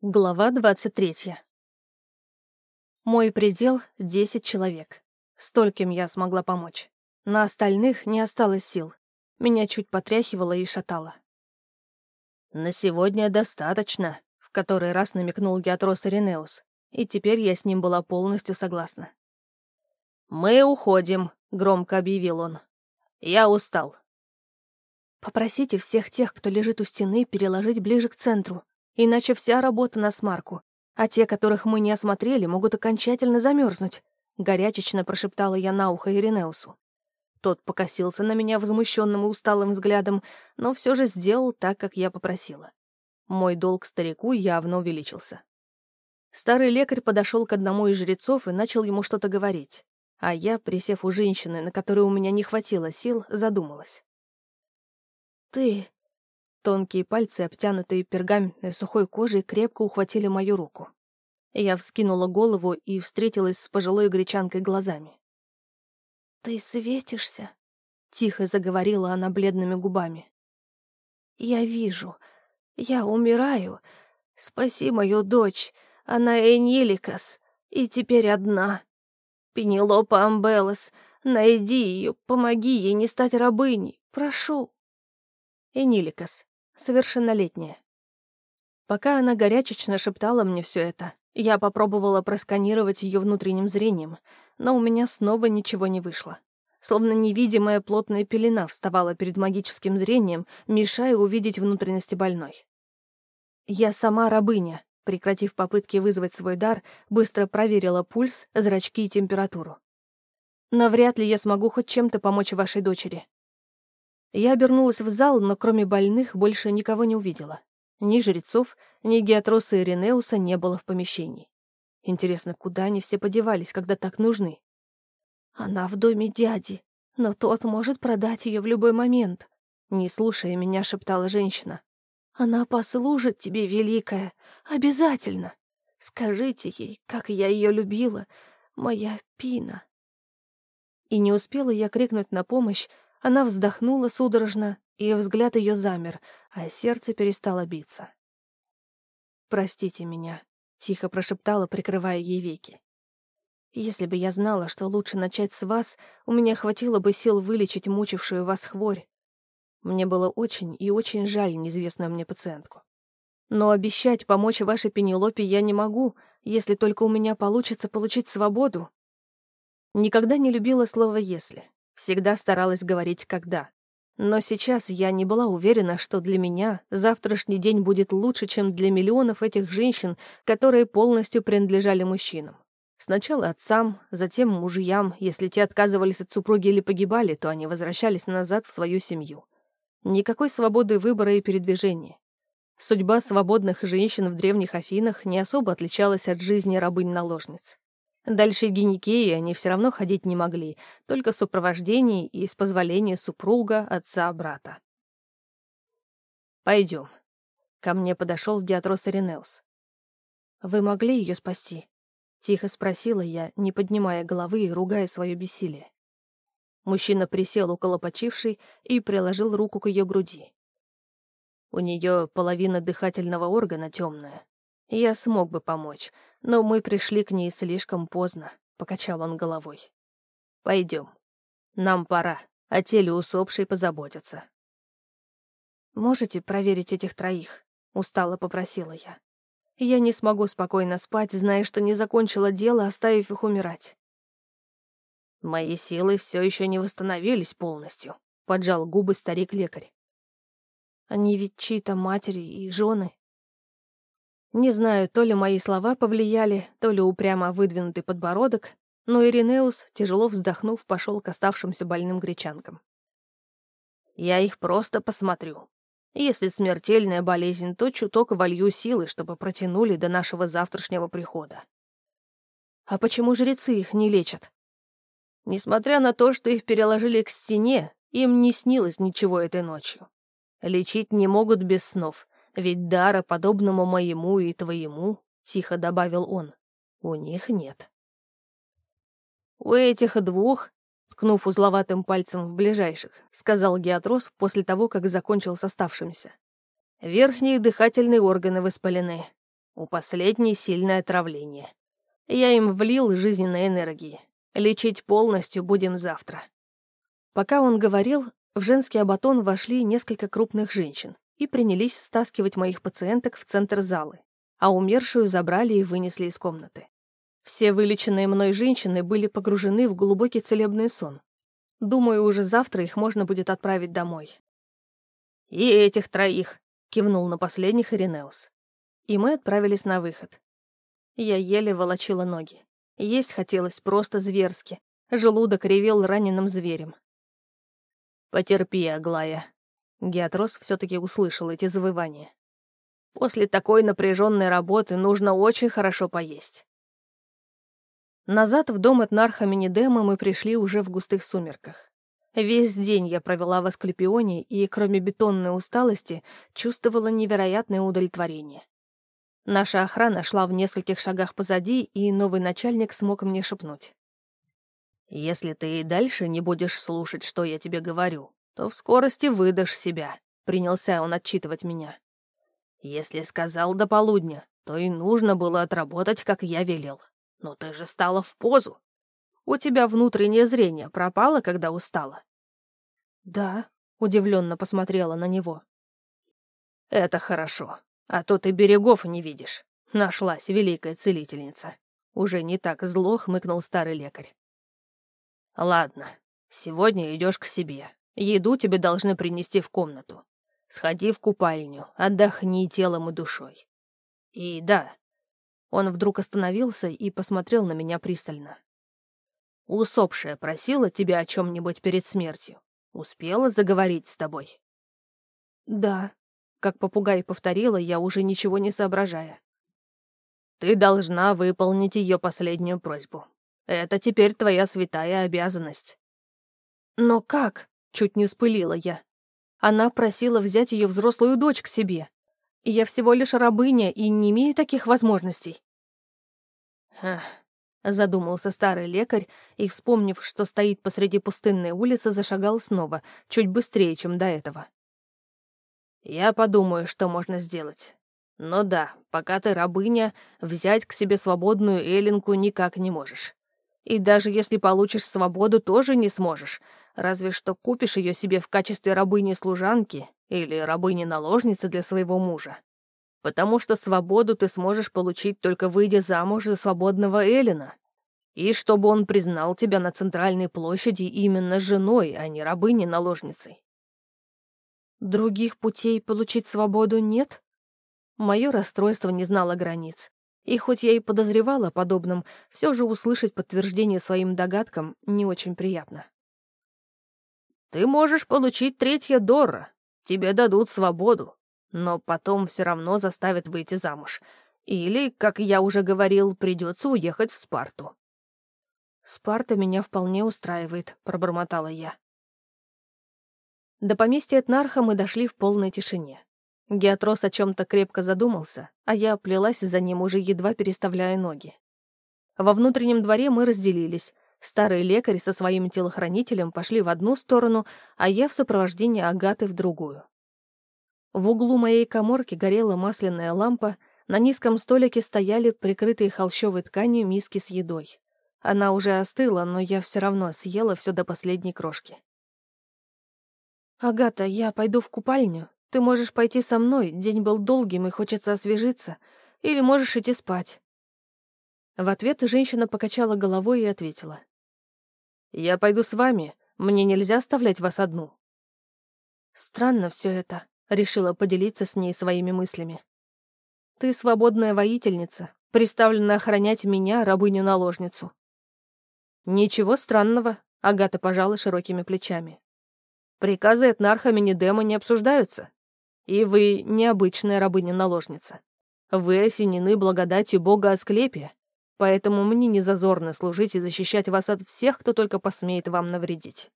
Глава 23. Мой предел — 10 человек. Стольким я смогла помочь. На остальных не осталось сил. Меня чуть потряхивало и шатало. «На сегодня достаточно», — в который раз намекнул Геатрос Иринеус, и теперь я с ним была полностью согласна. «Мы уходим», — громко объявил он. «Я устал». «Попросите всех тех, кто лежит у стены, переложить ближе к центру», иначе вся работа на смарку, а те, которых мы не осмотрели, могут окончательно замерзнуть», — горячечно прошептала я на ухо Иринеусу. Тот покосился на меня возмущенным и усталым взглядом, но все же сделал так, как я попросила. Мой долг старику явно увеличился. Старый лекарь подошел к одному из жрецов и начал ему что-то говорить, а я, присев у женщины, на которой у меня не хватило сил, задумалась. «Ты Тонкие пальцы, обтянутые пергаментной сухой кожей, крепко ухватили мою руку. Я вскинула голову и встретилась с пожилой гречанкой глазами. «Ты светишься?» — тихо заговорила она бледными губами. «Я вижу. Я умираю. Спаси мою дочь. Она Эниликас. И теперь одна. Пенелопа Амбелос. Найди ее, помоги ей не стать рабыней. Прошу». Эниликас совершеннолетняя. Пока она горячечно шептала мне все это, я попробовала просканировать ее внутренним зрением, но у меня снова ничего не вышло. Словно невидимая плотная пелена вставала перед магическим зрением, мешая увидеть внутренности больной. Я сама рабыня, прекратив попытки вызвать свой дар, быстро проверила пульс, зрачки и температуру. Навряд ли я смогу хоть чем-то помочь вашей дочери. Я обернулась в зал, но кроме больных больше никого не увидела. Ни жрецов, ни Геатроса и Ренеуса не было в помещении. Интересно, куда они все подевались, когда так нужны? Она в доме дяди, но тот может продать ее в любой момент. Не слушая меня, шептала женщина. Она послужит тебе, великая, обязательно. Скажите ей, как я ее любила, моя Пина. И не успела я крикнуть на помощь, она вздохнула судорожно, и взгляд ее замер, а сердце перестало биться. «Простите меня», — тихо прошептала, прикрывая ей веки. «Если бы я знала, что лучше начать с вас, у меня хватило бы сил вылечить мучившую вас хворь. Мне было очень и очень жаль неизвестную мне пациентку. Но обещать помочь вашей Пенелопе я не могу, если только у меня получится получить свободу. Никогда не любила слово «если». Всегда старалась говорить «когда». Но сейчас я не была уверена, что для меня завтрашний день будет лучше, чем для миллионов этих женщин, которые полностью принадлежали мужчинам. Сначала отцам, затем мужьям, если те отказывались от супруги или погибали, то они возвращались назад в свою семью. Никакой свободы выбора и передвижения. Судьба свободных женщин в древних Афинах не особо отличалась от жизни рабынь-наложниц. Дальше Геникеи они все равно ходить не могли, только в сопровождении и с позволения супруга, отца, брата. «Пойдем». Ко мне подошел Диатрос Иринеус. «Вы могли ее спасти?» — тихо спросила я, не поднимая головы и ругая свое бессилие. Мужчина присел около почившей и приложил руку к ее груди. У нее половина дыхательного органа темная. Я смог бы помочь, но мы пришли к ней слишком поздно», — покачал он головой. «Пойдем. Нам пора, о теле усопшей позаботятся». «Можете проверить этих троих?» — устало попросила я. «Я не смогу спокойно спать, зная, что не закончила дело, оставив их умирать». «Мои силы все еще не восстановились полностью», — поджал губы старик-лекарь. «Они ведь чьи-то матери и жены», не знаю, то ли мои слова повлияли, то ли упрямо выдвинутый подбородок, но Иринеус, тяжело вздохнув, пошел к оставшимся больным гречанкам. «Я их просто посмотрю. Если смертельная болезнь, то чуток волью силы, чтобы протянули до нашего завтрашнего прихода». «А почему жрецы их не лечат?» Несмотря на то, что их переложили к стене, им не снилось ничего этой ночью. Лечить не могут без снов, ведь дара, подобному моему и твоему, — тихо добавил он, — у них нет. У этих двух, ткнув узловатым пальцем в ближайших, сказал Геатрос после того, как закончил с оставшимся. Верхние дыхательные органы воспалены. У последней сильное отравление. Я им влил жизненной энергии. Лечить полностью будем завтра. Пока он говорил, в женский абатон вошли несколько крупных женщин и принялись стаскивать моих пациенток в центр залы, а умершую забрали и вынесли из комнаты. Все вылеченные мной женщины были погружены в глубокий целебный сон. Думаю, уже завтра их можно будет отправить домой. «И этих троих», — кивнул на последних Иринеус. И мы отправились на выход. Я еле волочила ноги. Есть хотелось просто зверски. Желудок ревел раненым зверем. «Потерпи, Аглая». Геатрос все-таки услышал эти завывания. «После такой напряженной работы нужно очень хорошо поесть». Назад в дом от Нарха Минидема мы пришли уже в густых сумерках. Весь день я провела в Асклепионе и, кроме бетонной усталости, чувствовала невероятное удовлетворение. Наша охрана шла в нескольких шагах позади, и новый начальник смог мне шепнуть. «Если ты и дальше не будешь слушать, что я тебе говорю, то в скорости выдашь себя», — принялся он отчитывать меня. «Если сказал до полудня, то и нужно было отработать, как я велел. Но ты же стала в позу. У тебя внутреннее зрение пропало, когда устала?» «Да», — удивленно посмотрела на него. «Это хорошо. А то ты берегов не видишь. Нашлась великая целительница. Уже не так зло хмыкнул старый лекарь. Ладно, сегодня идешь к себе. Еду тебе должны принести в комнату. Сходи в купальню, отдохни телом и душой. И да, он вдруг остановился и посмотрел на меня пристально. Усопшая просила тебя о чем-нибудь перед смертью. Успела заговорить с тобой? Да, как попугай повторила я, уже ничего не соображая. «Ты должна выполнить ее последнюю просьбу. Это теперь твоя святая обязанность». «Но как?» — чуть не спылила я. Она просила взять ее взрослую дочь к себе. Я всего лишь рабыня и не имею таких возможностей. «Эх», — задумался старый лекарь и, вспомнив, что стоит посреди пустынной улицы, зашагал снова, чуть быстрее, чем до этого. Я подумаю, что можно сделать. Но да, пока ты рабыня, взять к себе свободную Эллинку никак не можешь. И даже если получишь свободу, тоже не сможешь, разве что купишь ее себе в качестве рабыни-служанки или рабыни-наложницы для своего мужа. Потому что свободу ты сможешь получить, только выйдя замуж за свободного Эллина. И чтобы он признал тебя на центральной площади именно женой, а не рабыней-наложницей. Других путей получить свободу нет? Мое расстройство не знало границ. И хоть я и подозревала подобным, все же услышать подтверждение своим догадкам не очень приятно. «Ты можешь получить третье Дора. Тебе дадут свободу. Но потом все равно заставят выйти замуж. Или, как я уже говорил, придется уехать в Спарту». «Спарта меня вполне устраивает», — пробормотала я. До поместья Этнарха мы дошли в полной тишине. Геатрос о чем-то крепко задумался, а я плелась за ним, уже едва переставляя ноги. Во внутреннем дворе мы разделились. Старый лекарь со своим телохранителем пошли в одну сторону, а я в сопровождении Агаты в другую. В углу моей коморки горела масляная лампа, на низком столике стояли прикрытые холщовой тканью миски с едой. Она уже остыла, но я все равно съела все до последней крошки. «Агата, я пойду в купальню. Ты можешь пойти со мной, день был долгим и хочется освежиться. Или можешь идти спать». В ответ женщина покачала головой и ответила. «Я пойду с вами. Мне нельзя оставлять вас одну». «Странно все это», — решила поделиться с ней своими мыслями. «Ты свободная воительница, приставлена охранять меня, рабыню-наложницу». «Ничего странного», — Агата пожала широкими плечами. Приказы Этнарха Минидема не обсуждаются. И вы необычная рабыня-наложница. Вы осенены благодатью бога Асклепия, поэтому мне не зазорно служить и защищать вас от всех, кто только посмеет вам навредить.